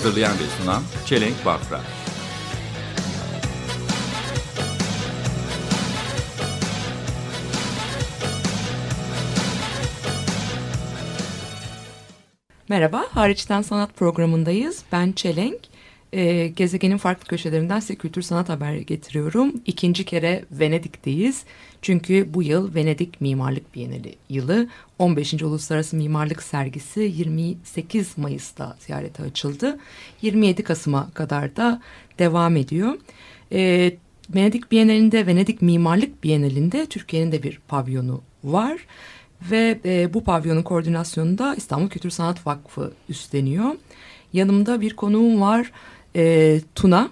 Hazırlayan ve sunan Çelenk Bafra. Merhaba, Hariçten Sanat programındayız. Ben Çelenk. Ee, gezegenin farklı köşelerinden size kültür sanat haberi getiriyorum. İkinci kere Venedik'teyiz. Çünkü bu yıl Venedik Mimarlık Bienali yılı. 15. Uluslararası Mimarlık Sergisi 28 Mayıs'ta ziyarete açıldı. 27 Kasım'a kadar da devam ediyor. Ee, Venedik Bienalinde, Venedik Mimarlık Bienalinde Türkiye'nin de bir pavyonu var. Ve e, bu pavyonun koordinasyonunu da İstanbul Kültür Sanat Vakfı üstleniyor. Yanımda bir konuğum var e, Tuna.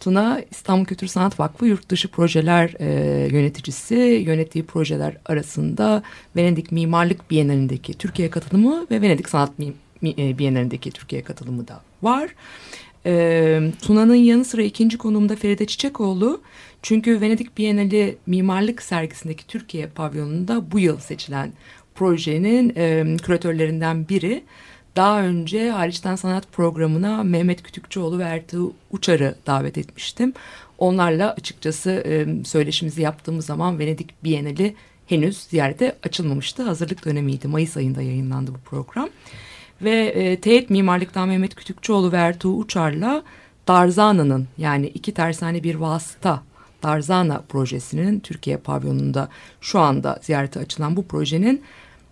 Tuna İstanbul Kültür Sanat Vakfı yurt dışı projeler e, yöneticisi. Yönettiği projeler arasında Venedik Mimarlık Bienalindeki Türkiye katılımı ve Venedik Sanat Mi, Mi, e, Bienalindeki Türkiye katılımı da var. E, Tuna'nın yanı sıra ikinci konuğumda Feride Çiçekoğlu. Çünkü Venedik Bienali Mimarlık Sergisi'ndeki Türkiye pavyonunda bu yıl seçilen projenin e, küratörlerinden biri. Daha önce hariçten sanat programına Mehmet Kütükçüoğlu ve Ertuğ Uçar'ı davet etmiştim. Onlarla açıkçası e, söyleşimizi yaptığımız zaman Venedik Bienali henüz ziyarete açılmamıştı. Hazırlık dönemiydi. Mayıs ayında yayınlandı bu program. Ve e, Teyit Mimarlık'tan Mehmet Kütükçüoğlu ve Ertuğ Uçar'la Darzana'nın yani iki tersane bir vasıta Darzana projesinin Türkiye pavyonunda şu anda ziyarete açılan bu projenin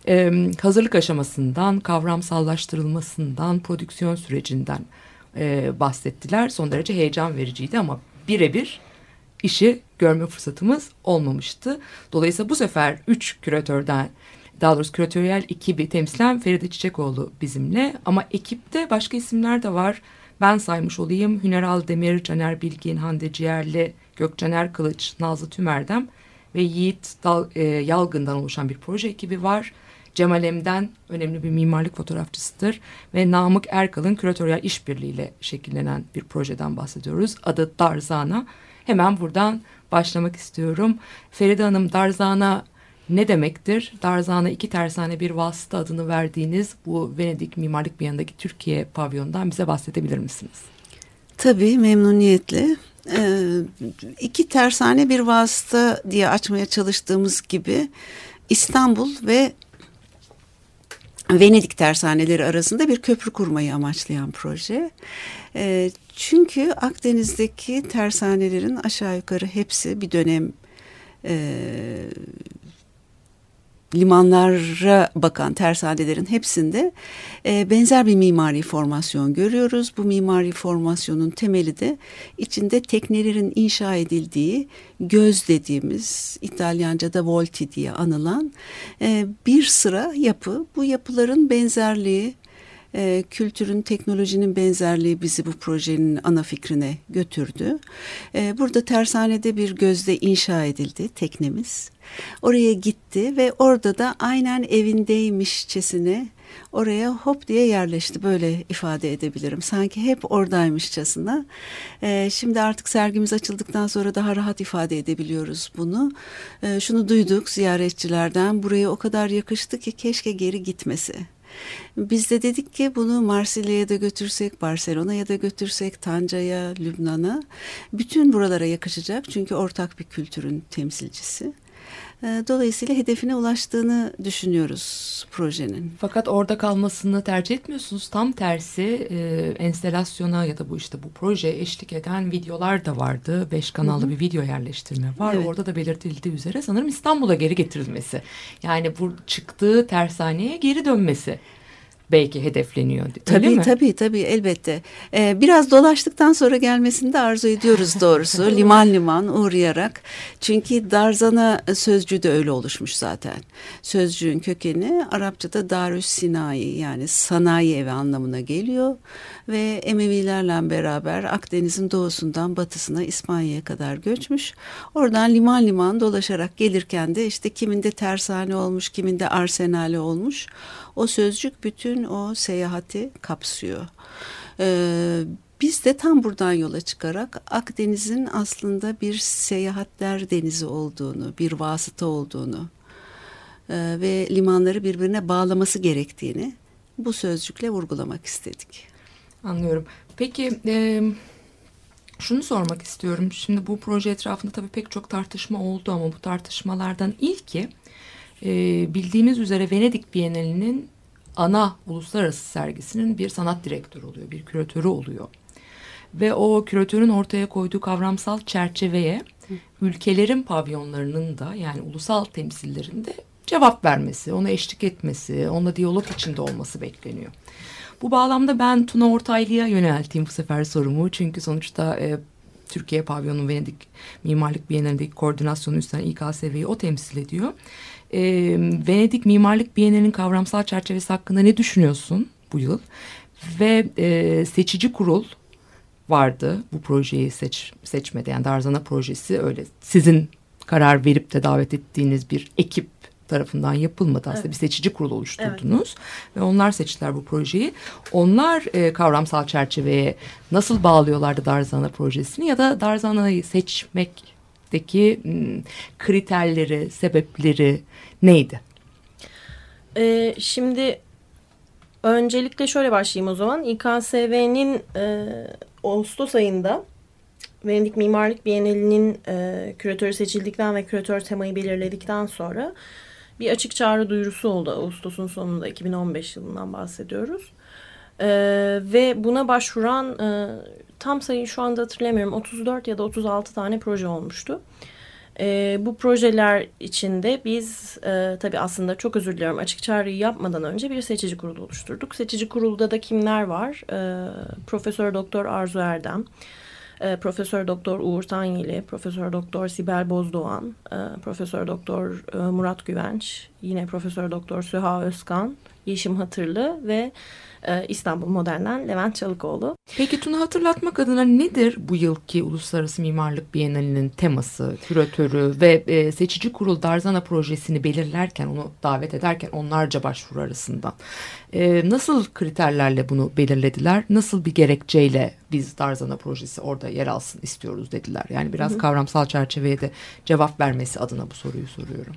e, hazırlık aşamasından, kavramsallaştırılmasından, prodüksiyon sürecinden e, bahsettiler. Son derece heyecan vericiydi ama birebir işi görme fırsatımız olmamıştı. Dolayısıyla bu sefer üç küratörden daha doğrusu küratöryel ekibi temsilen Feride Çiçekoğlu bizimle ama ekipte başka isimler de var. Ben saymış olayım. Hüneral Demir, Caner Bilgin, Hande Ciğerli, Gökcaner Kılıç, Nazlı Tümer'den ve Yiğit Dal, e, Yalgın'dan oluşan bir proje ekibi var. Cemal Em'den önemli bir mimarlık fotoğrafçısıdır ve Namık Erkal'ın küratöryel işbirliğiyle şekillenen bir projeden bahsediyoruz. Adı Darzana. Hemen buradan başlamak istiyorum. Feride Hanım Darzana ne demektir? Darzana iki tersane bir vasıta adını verdiğiniz bu Venedik Mimarlık Biyanı'ndaki Türkiye pavyonundan bize bahsedebilir misiniz? Tabii memnuniyetle. Ee, iki tersane bir vasıta diye açmaya çalıştığımız gibi İstanbul ve Venedik tersaneleri arasında bir köprü kurmayı amaçlayan proje. Ee, çünkü Akdeniz'deki tersanelerin aşağı yukarı hepsi bir dönem e, limanlara bakan tersanelerin hepsinde e, benzer bir mimari formasyon görüyoruz. Bu mimari formasyonun temeli de içinde teknelerin inşa edildiği göz dediğimiz İtalyanca'da volti diye anılan e, bir sıra yapı. Bu yapıların benzerliği e, kültürün, teknolojinin benzerliği bizi bu projenin ana fikrine götürdü. E, burada tersanede bir gözde inşa edildi teknemiz. Oraya gitti ve orada da aynen evindeymişçesine oraya hop diye yerleşti böyle ifade edebilirim. Sanki hep oradaymışçasına. Ee, şimdi artık sergimiz açıldıktan sonra daha rahat ifade edebiliyoruz bunu. Ee, şunu duyduk ziyaretçilerden buraya o kadar yakıştı ki keşke geri gitmesi. Biz de dedik ki bunu Marsilya'ya da götürsek, Barcelona'ya da götürsek, Tanca'ya, Lübnan'a bütün buralara yakışacak çünkü ortak bir kültürün temsilcisi. Dolayısıyla hedefine ulaştığını düşünüyoruz projenin. Fakat orada kalmasını tercih etmiyorsunuz. Tam tersi e, enstelasyona ya da bu işte bu proje eşlik eden videolar da vardı. Beş kanallı hı hı. bir video yerleştirme var. Evet. Orada da belirtildiği üzere sanırım İstanbul'a geri getirilmesi. Yani bu çıktığı tersaneye geri dönmesi. Belki hedefleniyor. Tabii mi? tabii tabii elbette. Ee, biraz dolaştıktan sonra gelmesini de arzu ediyoruz doğrusu. liman liman uğrayarak. Çünkü Darzana sözcüğü de öyle oluşmuş zaten. Sözcüğün kökeni Arapçada Darüs Sinai yani sanayi evi anlamına geliyor. Ve Emevilerle beraber Akdeniz'in doğusundan batısına İspanya'ya kadar göçmüş. Oradan liman liman dolaşarak gelirken de işte kiminde tersane olmuş, kiminde arsenali olmuş. O sözcük bütün o seyahati kapsıyor. Ee, biz de tam buradan yola çıkarak Akdeniz'in aslında bir seyahatler denizi olduğunu, bir vasıta olduğunu e, ve limanları birbirine bağlaması gerektiğini bu sözcükle vurgulamak istedik. Anlıyorum. Peki e, şunu sormak istiyorum. Şimdi bu proje etrafında tabii pek çok tartışma oldu ama bu tartışmalardan ilki e, bildiğimiz üzere Venedik Bienalinin ana uluslararası sergisinin bir sanat direktörü oluyor, bir küratörü oluyor. Ve o küratörün ortaya koyduğu kavramsal çerçeveye ülkelerin pavyonlarının da yani ulusal temsillerinde cevap vermesi, ona eşlik etmesi, onunla diyalog içinde olması bekleniyor. Bu bağlamda ben Tuna Ortaylı'ya yönelteyim bu sefer sorumu. Çünkü sonuçta e, Türkiye Pavyonu Venedik Mimarlık Bienalindeki koordinasyonu üstlenen İKSV'yi o temsil ediyor. E, Venedik Mimarlık Bienalinin kavramsal çerçevesi hakkında ne düşünüyorsun bu yıl? Ve e, seçici kurul vardı bu projeyi seç, seçmede. Yani Darzana projesi öyle sizin karar verip de davet ettiğiniz bir ekip tarafından yapılmadı aslında Evet. bir seçici kurul oluşturdunuz ve onlar seçtiler bu projeyi. Onlar e, kavramsal çerçeveye nasıl bağlıyorlardı Darzana projesini ya da Darzana'yı seçmekteki m, kriterleri, sebepleri neydi? Ee, şimdi öncelikle şöyle başlayayım o zaman. İKSV'nin e, Ağustos ayında Venedik Mimarlık Bienalinin e, küratörü seçildikten ve küratör temayı belirledikten sonra bir açık çağrı duyurusu oldu Ağustos'un sonunda 2015 yılından bahsediyoruz. E, ve buna başvuran e, tam sayıyı şu anda hatırlamıyorum 34 ya da 36 tane proje olmuştu. E, bu projeler içinde biz e, tabii aslında çok özür diliyorum açık çağrıyı yapmadan önce bir seçici kurulu oluşturduk. Seçici kurulda da kimler var? E, Profesör Doktor Arzu Erdem, e, Profesör Doktor Uğur Tanyeli, Profesör Doktor Sibel Bozdoğan, e, Profesör Doktor e, Murat Güvenç, yine Profesör Doktor Süha Özkan, Yeşim Hatırlı ve İstanbul Modern'den Levent Çalıkoğlu. Peki Tuna hatırlatmak adına nedir bu yılki Uluslararası Mimarlık Bienalinin teması, küratörü ve e, seçici kurul Darzana projesini belirlerken, onu davet ederken onlarca başvuru arasından e, nasıl kriterlerle bunu belirlediler? Nasıl bir gerekçeyle biz Darzana projesi orada yer alsın istiyoruz dediler? Yani biraz kavramsal çerçeveye de cevap vermesi adına bu soruyu soruyorum.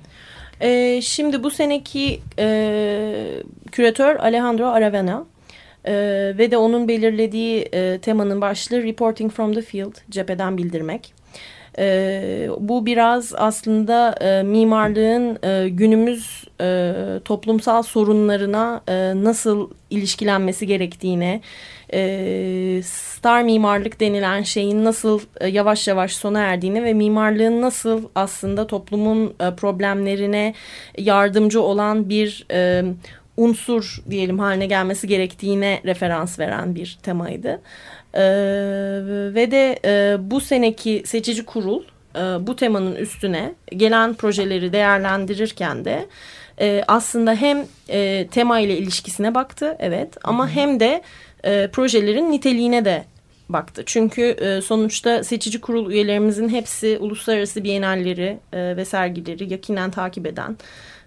Ee, şimdi bu seneki e, küratör Alejandro Aravena Ee, ve de onun belirlediği e, temanın başlığı Reporting from the Field, cepheden bildirmek. Ee, bu biraz aslında e, mimarlığın e, günümüz e, toplumsal sorunlarına e, nasıl ilişkilenmesi gerektiğine, e, star mimarlık denilen şeyin nasıl e, yavaş yavaş sona erdiğini ve mimarlığın nasıl aslında toplumun e, problemlerine yardımcı olan bir e, unsur diyelim haline gelmesi gerektiğine referans veren bir temaydı. E, ve de e, bu seneki seçici kurul e, bu temanın üstüne gelen projeleri değerlendirirken de e, aslında hem e, tema ile ilişkisine baktı evet ama hem de e, projelerin niteliğine de baktı. Çünkü e, sonuçta seçici kurul üyelerimizin hepsi uluslararası bienalleri e, ve sergileri yakinen takip eden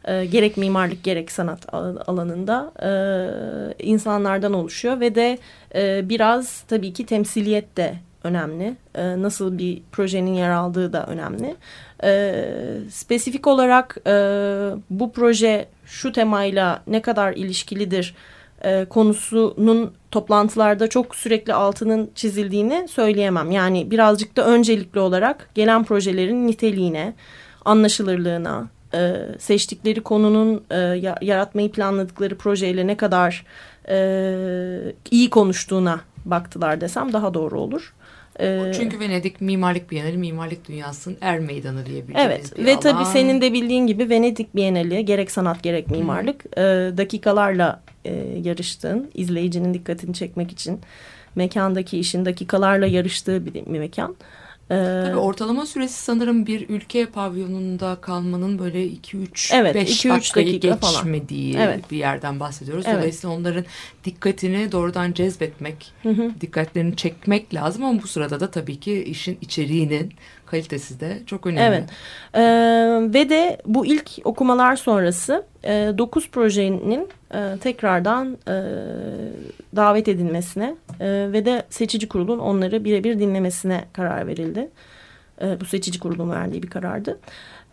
e, gerek mimarlık gerek sanat al- alanında e, insanlardan oluşuyor ve de e, biraz tabii ki temsiliyet de önemli. E, nasıl bir projenin yer aldığı da önemli. E, spesifik olarak e, bu proje şu temayla ne kadar ilişkilidir e, konusunun toplantılarda çok sürekli altının çizildiğini söyleyemem. Yani birazcık da öncelikli olarak gelen projelerin niteliğine, anlaşılırlığına, e, seçtikleri konunun e, ya- yaratmayı planladıkları projeyle ne kadar e, iyi konuştuğuna baktılar desem daha doğru olur. Ee, Çünkü Venedik mimarlık bienali, mimarlık dünyasının er meydanı diyebileceğimiz Evet bir ve alan. tabii senin de bildiğin gibi Venedik Bienali gerek sanat gerek mimarlık e, dakikalarla e, yarıştığın, izleyicinin dikkatini çekmek için mekandaki işin dakikalarla yarıştığı bir, bir mekan. E, Tabii ortalama süresi sanırım bir ülke pavyonunda kalmanın böyle 2-3-5 Evet, 2-3 dakikayı dakika falan. geçmediği Evet. bir yerden bahsediyoruz. Evet. Dolayısıyla onların dikkatini doğrudan cezbetmek, hı hı. dikkatlerini çekmek lazım ama bu sırada da tabii ki işin içeriğinin kalitesi de çok önemli. Evet. Ee, ve de bu ilk okumalar sonrası 9 projenin e, tekrardan e, davet edilmesine e, ve de seçici kurulun onları birebir dinlemesine karar verildi. E, bu seçici kurulun verdiği bir karardı.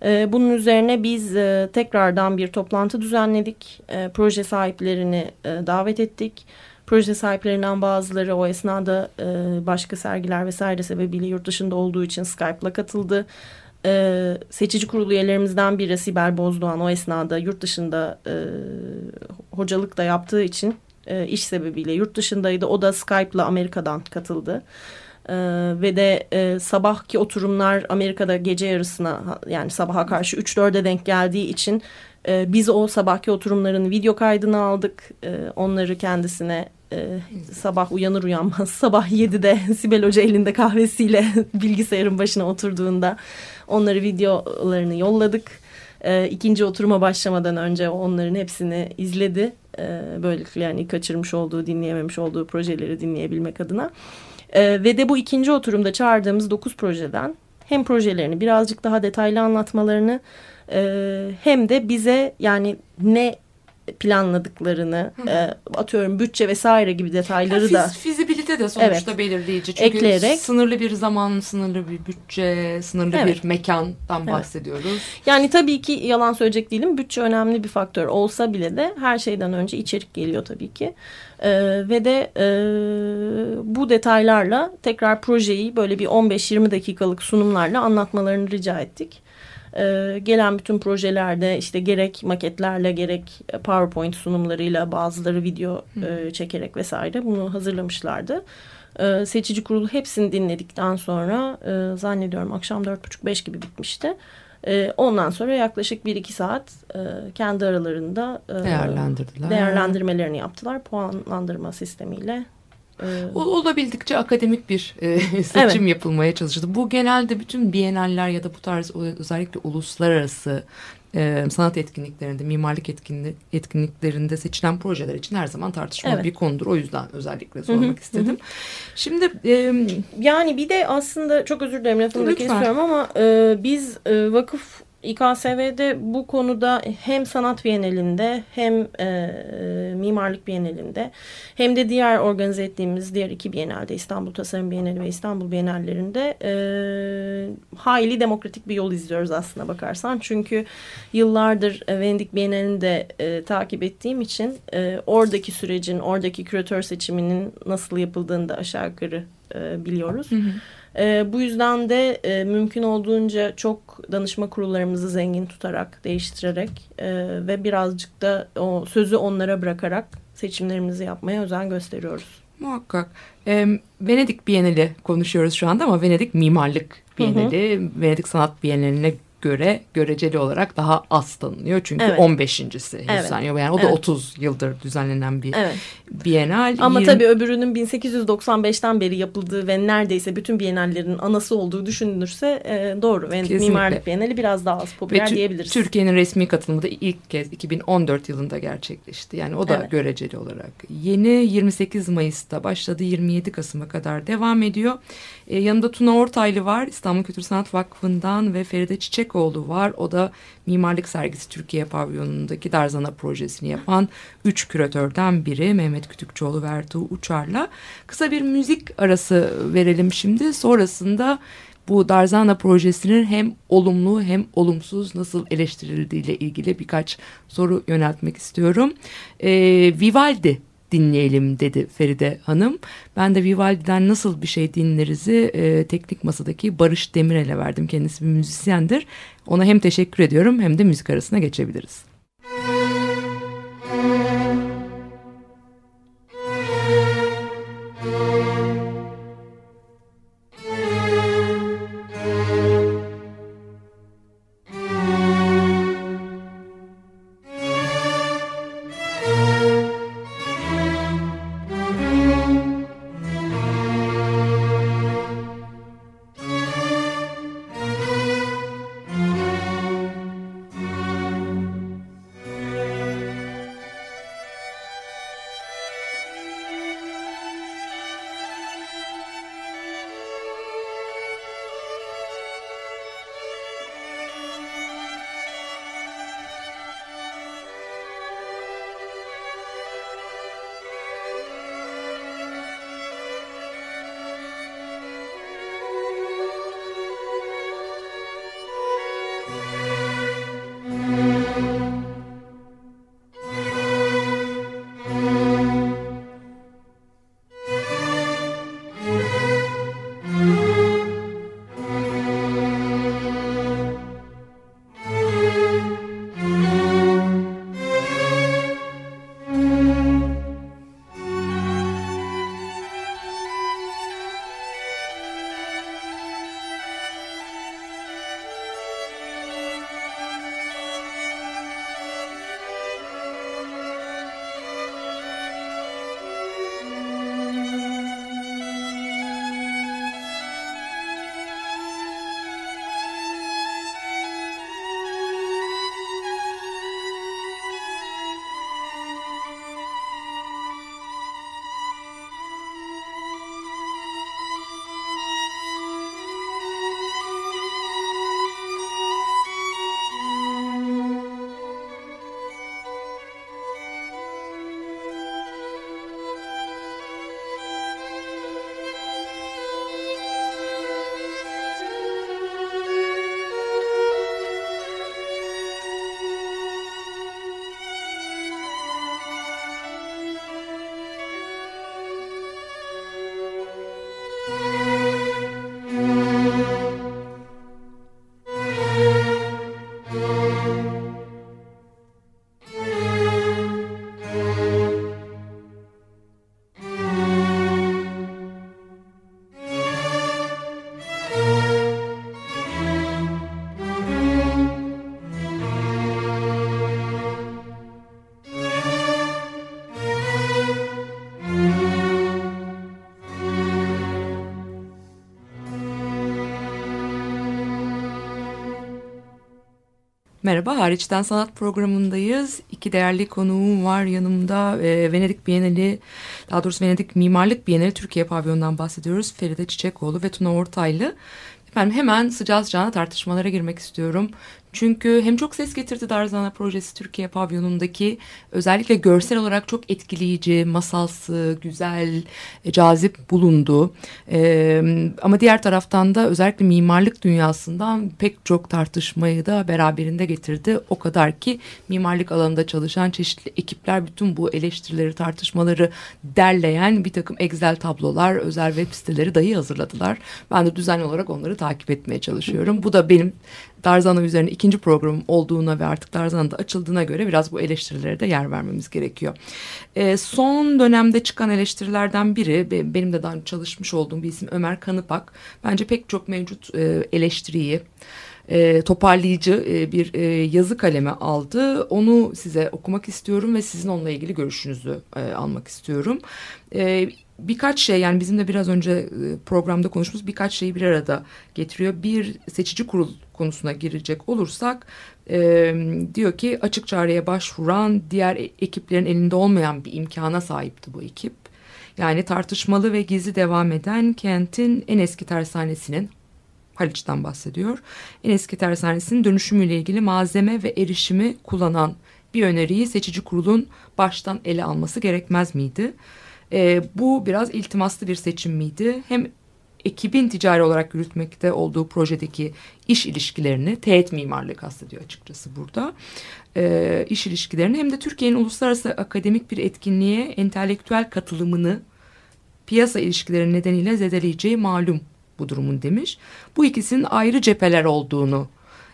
E, bunun üzerine biz e, tekrardan bir toplantı düzenledik. E, proje sahiplerini e, davet ettik. Proje sahiplerinden bazıları o esnada e, başka sergiler vesaire sebebiyle yurt dışında olduğu için Skype'la katıldı. E, seçici kurulu üyelerimizden biri Sibel Bozdoğan o esnada yurt dışında e, hocalık da yaptığı için e, iş sebebiyle yurt dışındaydı. O da Skype'la Amerika'dan katıldı. Ee, ve de e, sabahki oturumlar Amerika'da gece yarısına yani sabaha karşı 3-4'e denk geldiği için e, biz o sabahki oturumların video kaydını aldık. E, onları kendisine e, sabah uyanır uyanmaz sabah 7'de Sibel Hoca elinde kahvesiyle bilgisayarın başına oturduğunda onları videolarını yolladık. E, ikinci oturuma başlamadan önce onların hepsini izledi. E, böylelikle yani kaçırmış olduğu, dinleyememiş olduğu projeleri dinleyebilmek adına. Ee, ve de bu ikinci oturumda çağırdığımız 9 projeden hem projelerini birazcık daha detaylı anlatmalarını e, hem de bize yani ne planladıklarını e, atıyorum bütçe vesaire gibi detayları Yani da fiz- fizibilite de sonuçta Evet. belirleyici. Çünkü Ekleyerek- sınırlı bir zaman, sınırlı bir bütçe, sınırlı Evet. bir mekandan bahsediyoruz. yani tabii ki yalan söyleyecek değilim bütçe önemli bir faktör olsa bile de her şeyden önce içerik geliyor tabii ki E, ve de e, bu detaylarla tekrar projeyi böyle bir 15-20 dakikalık sunumlarla anlatmalarını rica ettik. Ee, gelen bütün projelerde işte gerek maketlerle gerek PowerPoint sunumlarıyla bazıları video e, çekerek vesaire bunu hazırlamışlardı. Ee, seçici kurulu hepsini dinledikten sonra e, zannediyorum akşam 4.30-5 gibi bitmişti. Ee, ondan sonra yaklaşık 1-2 saat e, kendi aralarında e, Değerlendirdiler. değerlendirmelerini yaptılar. Puanlandırma sistemiyle. E, O- Olabildikçe akademik bir e, seçim yapılmaya çalışıldı. Bu genelde bütün biyenaller ya da bu tarz özellikle uluslararası e, sanat etkinliklerinde, mimarlık etkinli- etkinliklerinde seçilen projeler için her zaman tartışmalı Evet. bir konudur. O yüzden özellikle sormak Hı hı, istedim. Şimdi e, Yani bir de aslında çok özür dilerim lafını da kesiyorum ama e, biz e, vakıf İKSV'de bu konuda hem sanat bienalinde hem e, mimarlık bienalinde hem de diğer organize ettiğimiz diğer iki bienalde İstanbul Tasarım Bienali ve İstanbul Bienallerinde e, hayli demokratik bir yol izliyoruz aslına bakarsan. Çünkü yıllardır e, Venedik Bienalini de e, takip ettiğim için e, oradaki sürecin, oradaki küratör seçiminin nasıl yapıldığını da aşağı yukarı e, biliyoruz. E, bu yüzden de e, mümkün olduğunca çok danışma kurullarımızı zengin tutarak, değiştirerek e, ve birazcık da o sözü onlara bırakarak seçimlerimizi yapmaya özen gösteriyoruz. Muhakkak. Ee, Venedik Bienali konuşuyoruz şu anda ama Venedik Mimarlık Bienali, Venedik Sanat Bienali'ne göre göreceli olarak daha az tanınıyor. Çünkü Evet. 15.si Evet. düzenliyor. Yani o da Evet. 30 yıldır düzenlenen bir Evet. bienal. Ama 20 tabii öbürünün 1895'ten beri yapıldığı ve neredeyse bütün bienallerin anası olduğu düşünülürse e, doğru. Venedik Kesinlikle. Mimarlık Bienali biraz daha az Ve popüler Tü- diyebiliriz. Türkiye'nin resmi katılımı da ilk kez 2014 yılında gerçekleşti. Yani o da Evet. göreceli olarak. Yeni 28 Mayıs'ta başladı 27 Kasım'a kadar devam ediyor. Ee, yanında Tuna Ortaylı var İstanbul Kültür Sanat Vakfı'ndan ve Feride Çiçekoğlu var. O da Mimarlık Sergisi Türkiye Pavyonundaki Darzana projesini yapan üç küratörden biri Mehmet Kütükçoğlu ve Ertuğ Uçar'la. Kısa bir müzik arası verelim şimdi. Sonrasında bu Darzana projesinin hem olumlu hem olumsuz nasıl eleştirildiği ile ilgili birkaç soru yöneltmek istiyorum. Ee, Vivaldi dinleyelim dedi Feride Hanım. Ben de Vivaldi'den nasıl bir şey dinlerizi e, teknik masadaki Barış Demirel'e verdim. Kendisi bir müzisyendir. Ona hem teşekkür ediyorum hem de müzik arasına geçebiliriz. Merhaba, Hariçten Sanat programındayız. İki değerli konuğum var yanımda. Ee, Venedik Bienali, daha doğrusu Venedik Mimarlık Bienali Türkiye pavyonundan bahsediyoruz. Feride Çiçekoğlu ve Tuna Ortaylı. Efendim hemen sıcağı sıcağına tartışmalara girmek istiyorum. Çünkü hem çok ses getirdi Darzana projesi Türkiye pavyonundaki özellikle görsel olarak çok etkileyici, masalsı, güzel, e, cazip bulundu. Ee, ama diğer taraftan da özellikle mimarlık dünyasından pek çok tartışmayı da beraberinde getirdi. O kadar ki mimarlık alanında çalışan çeşitli ekipler bütün bu eleştirileri, tartışmaları derleyen bir takım Excel tablolar, özel web siteleri dahi hazırladılar. Ben de düzenli olarak onları takip etmeye çalışıyorum. Bu da benim Darzana üzerine ikinci programım olduğuna ve artık Darzana'da açıldığına göre biraz bu eleştirilere de yer vermemiz gerekiyor. E, son dönemde çıkan eleştirilerden biri be- benim de daha çalışmış olduğum bir isim Ömer Kanıpak. Bence pek çok mevcut e, eleştiriyi e, toparlayıcı e, bir e, yazı kaleme aldı. Onu size okumak istiyorum ve sizin onunla ilgili görüşünüzü e, almak istiyorum. E, birkaç şey yani bizim de biraz önce e, programda konuştuğumuz birkaç şeyi bir arada getiriyor. Bir seçici kurul konusuna girecek olursak e, diyor ki açık çağrıya başvuran diğer e- ekiplerin elinde olmayan bir imkana sahipti bu ekip. Yani tartışmalı ve gizli devam eden kentin en eski tersanesinin Haliç'ten bahsediyor. En eski tersanesinin dönüşümüyle ilgili malzeme ve erişimi kullanan bir öneriyi seçici kurulun baştan ele alması gerekmez miydi? E, bu biraz iltimaslı bir seçim miydi? Hem ekibin ticari olarak yürütmekte olduğu projedeki iş ilişkilerini, teğet mimarlığı kastediyor açıkçası burada. E, iş ilişkilerini hem de Türkiye'nin uluslararası akademik bir etkinliğe entelektüel katılımını piyasa ilişkileri nedeniyle zedeleyeceği malum bu durumun demiş. Bu ikisinin ayrı cepheler olduğunu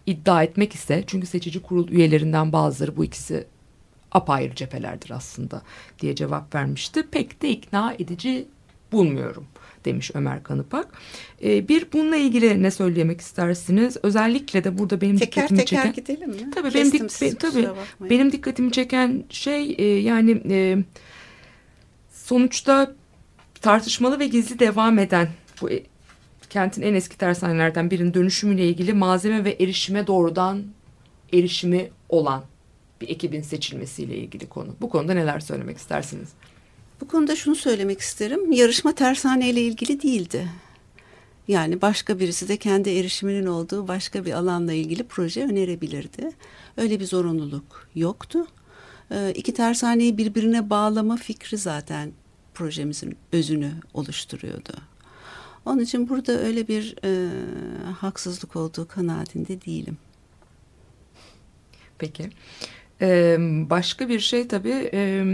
iddia etmek ise çünkü seçici kurul üyelerinden bazıları bu ikisi apayrı cephelerdir aslında diye cevap vermişti. Pek de ikna edici bulmuyorum demiş Ömer Kanıpak. Ee, bir bununla ilgili ne söylemek istersiniz? Özellikle de burada benim Teker dikkatimi teker çeken... gidelim mi? Tabii benim, dik- be- tabii benim dikkatimi çeken şey e, yani e, sonuçta tartışmalı ve gizli devam eden bu e, kentin en eski tersanelerden birinin dönüşümüyle ilgili malzeme ve erişime doğrudan erişimi olan bir ekibin seçilmesiyle ilgili konu. Bu konuda neler söylemek istersiniz? Bu konuda şunu söylemek isterim. Yarışma tersane ile ilgili değildi. Yani başka birisi de kendi erişiminin olduğu başka bir alanla ilgili proje önerebilirdi. Öyle bir zorunluluk yoktu. Ee, iki tersaneyi birbirine bağlama fikri zaten projemizin özünü oluşturuyordu. Onun için burada öyle bir e, haksızlık olduğu kanaatinde değilim. Peki. Ee, başka bir şey tabii e,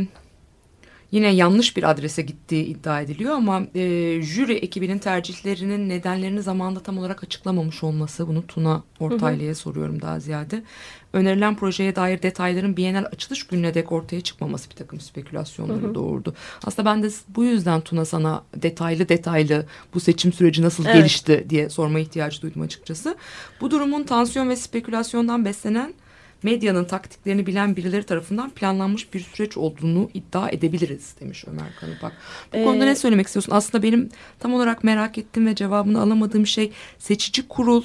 yine yanlış bir adrese gittiği iddia ediliyor ama e, jüri ekibinin tercihlerinin nedenlerini zamanında tam olarak açıklamamış olması bunu Tuna Ortaylı'ya soruyorum daha ziyade. Önerilen projeye dair detayların Bienal açılış gününe dek ortaya çıkmaması bir takım spekülasyonları doğurdu. Aslında ben de bu yüzden Tuna sana detaylı detaylı bu seçim süreci nasıl Evet. gelişti diye sorma ihtiyacı duydum açıkçası. Bu durumun tansiyon ve spekülasyondan beslenen medyanın taktiklerini bilen birileri tarafından planlanmış bir süreç olduğunu iddia edebiliriz demiş Ömer Kanıpak. Bu Ee, konuda ne söylemek istiyorsun? Aslında benim tam olarak merak ettiğim ve cevabını alamadığım şey seçici kurul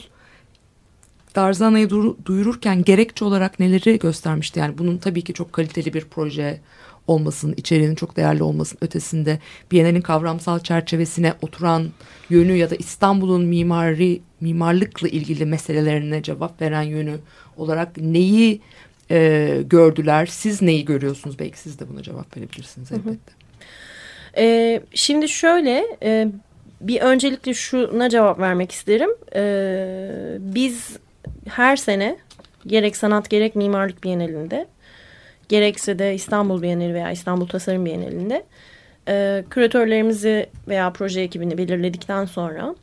Darzana'yı duyururken gerekçe olarak neleri göstermişti? Yani bunun tabii ki çok kaliteli bir proje olmasının, içeriğinin çok değerli olmasının ötesinde Biennale'in kavramsal çerçevesine oturan yönü ya da İstanbul'un mimari mimarlıkla ilgili meselelerine cevap veren yönü olarak neyi e, gördüler? Siz neyi görüyorsunuz? Belki siz de buna cevap verebilirsiniz elbette. Ee, şimdi şöyle e, bir öncelikle şuna cevap vermek isterim. Ee, biz her sene gerek sanat gerek mimarlık bienalinde gerekse de İstanbul Bienali veya İstanbul Tasarım Bienalinde e, küratörlerimizi veya proje ekibini belirledikten sonra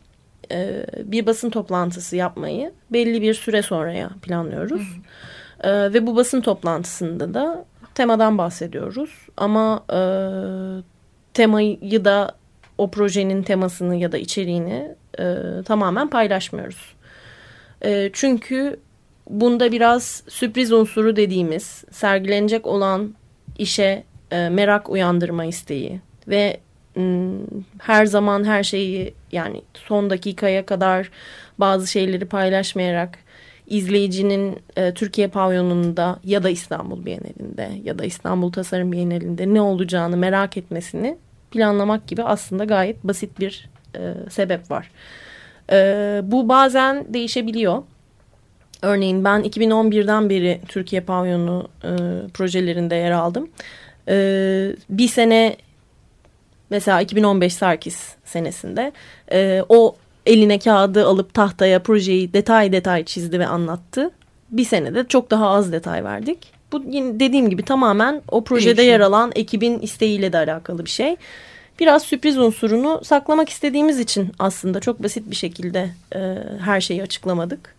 e, bir basın toplantısı yapmayı belli bir süre sonraya planlıyoruz. E, ve bu basın toplantısında da temadan bahsediyoruz. Ama e, temayı da o projenin temasını ya da içeriğini e, tamamen paylaşmıyoruz. E, çünkü bunda biraz sürpriz unsuru dediğimiz sergilenecek olan işe e, merak uyandırma isteği ve her zaman her şeyi yani son dakikaya kadar bazı şeyleri paylaşmayarak izleyicinin e, Türkiye pavyonunda ya da İstanbul Bienalinde ya da İstanbul Tasarım Bienalinde ne olacağını merak etmesini planlamak gibi aslında gayet basit bir e, sebep var. E, bu bazen değişebiliyor. Örneğin ben 2011'den beri Türkiye Pavyonu e, projelerinde yer aldım. E, bir sene mesela 2015 Sarkis senesinde e, o eline kağıdı alıp tahtaya projeyi detay detay çizdi ve anlattı. Bir senede çok daha az detay verdik. Bu yine dediğim gibi tamamen o projede yer alan ekibin isteğiyle de alakalı bir şey. Biraz sürpriz unsurunu saklamak istediğimiz için aslında çok basit bir şekilde e, her şeyi açıklamadık.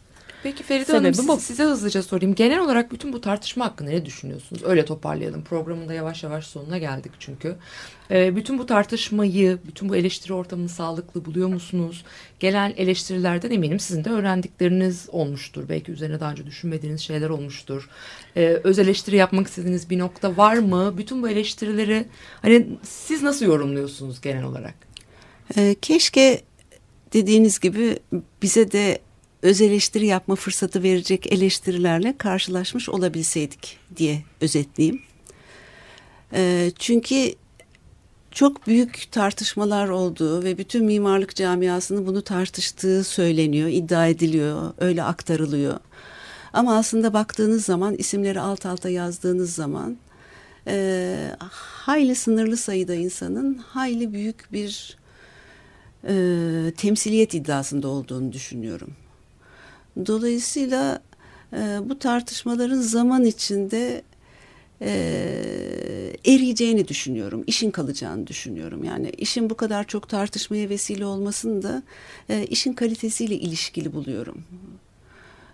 Peki Feride Sebebi Hanım bu. size hızlıca sorayım. Genel olarak bütün bu tartışma hakkında ne düşünüyorsunuz? Öyle toparlayalım. Programın da yavaş yavaş sonuna geldik çünkü. Ee, bütün bu tartışmayı, bütün bu eleştiri ortamını sağlıklı buluyor musunuz? Gelen eleştirilerden eminim sizin de öğrendikleriniz olmuştur. Belki üzerine daha önce düşünmediğiniz şeyler olmuştur. Ee, öz eleştiri yapmak istediğiniz bir nokta var mı? Bütün bu eleştirileri hani siz nasıl yorumluyorsunuz genel olarak? Ee, keşke dediğiniz gibi bize de öz eleştiri yapma fırsatı verecek eleştirilerle karşılaşmış olabilseydik diye özetleyeyim. Ee, çünkü çok büyük tartışmalar olduğu ve bütün mimarlık camiasının bunu tartıştığı söyleniyor, iddia ediliyor, öyle aktarılıyor. Ama aslında baktığınız zaman isimleri alt alta yazdığınız zaman e, hayli sınırlı sayıda insanın hayli büyük bir e, temsiliyet iddiasında olduğunu düşünüyorum. Dolayısıyla e, bu tartışmaların zaman içinde e, eriyeceğini düşünüyorum. İşin kalacağını düşünüyorum. Yani işin bu kadar çok tartışmaya vesile olmasını da e, işin kalitesiyle ilişkili buluyorum.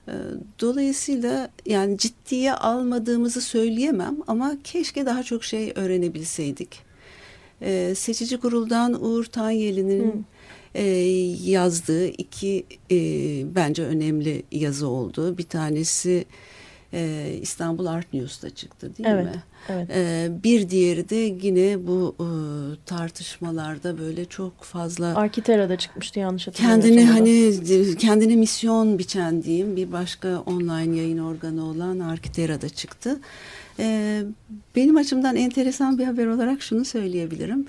E, Dolayısıyla yani ciddiye almadığımızı söyleyemem ama keşke daha çok şey öğrenebilseydik. E, seçici kuruldan Uğur Tanyeli'nin e, yazdığı iki e, bence önemli yazı oldu. Bir tanesi e, İstanbul Art News'ta çıktı değil Evet, mi? evet. E, bir diğeri de yine bu e, tartışmalarda böyle çok fazla Arkitera'da çıkmıştı yanlış hatırlamıyorsam. kendini hani kendine misyon biçen diyeyim bir başka online yayın organı olan Arkitera'da çıktı. Ee, benim açımdan enteresan bir haber olarak şunu söyleyebilirim.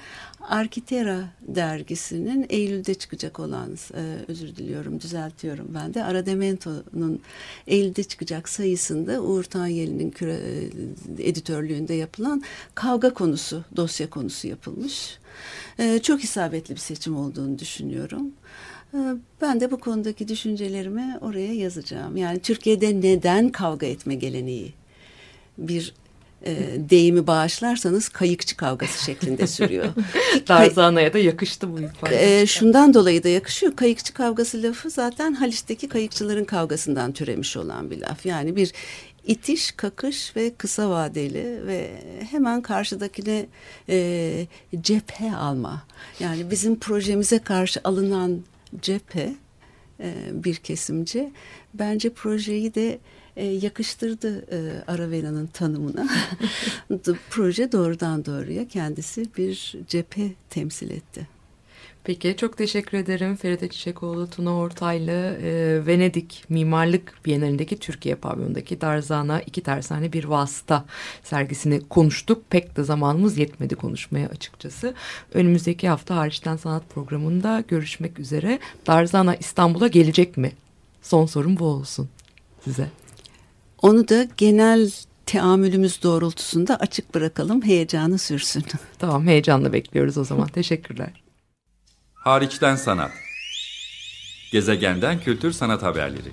Arkitera dergisinin Eylül'de çıkacak olan, e, özür diliyorum düzeltiyorum ben de, Arademento'nun Eylül'de çıkacak sayısında Uğur Tanyeli'nin e, editörlüğünde yapılan kavga konusu, dosya konusu yapılmış. E, çok isabetli bir seçim olduğunu düşünüyorum. E, Ben de bu konudaki düşüncelerimi oraya yazacağım. Yani Türkiye'de neden kavga etme geleneği bir e, deyimi bağışlarsanız kayıkçı kavgası şeklinde sürüyor. Tarzana'ya da yakıştı bu ifade. e, şundan dolayı da yakışıyor. Kayıkçı kavgası lafı zaten Haliç'teki kayıkçıların kavgasından türemiş olan bir laf. Yani bir itiş, kakış ve kısa vadeli ve hemen karşıdakine e, cephe alma. Yani bizim projemize karşı alınan cephe e, bir kesimci bence projeyi de e, yakıştırdı e, Aravena'nın tanımına. Proje doğrudan doğruya kendisi bir cephe temsil etti. Peki çok teşekkür ederim Feride Çiçekoğlu, Tuna Ortaylı, e, Venedik Mimarlık Bienalindeki Türkiye pavyonundaki Darzana iki tersane bir vasıta sergisini konuştuk. Pek de zamanımız yetmedi konuşmaya açıkçası. Önümüzdeki hafta hariçten sanat programında görüşmek üzere. Darzana İstanbul'a gelecek mi? Son sorum bu olsun size. Onu da genel teamülümüz doğrultusunda açık bırakalım, heyecanı sürsün. Tamam heyecanla bekliyoruz o zaman. Teşekkürler. Hariçten sanat. Gezegenden kültür sanat haberleri.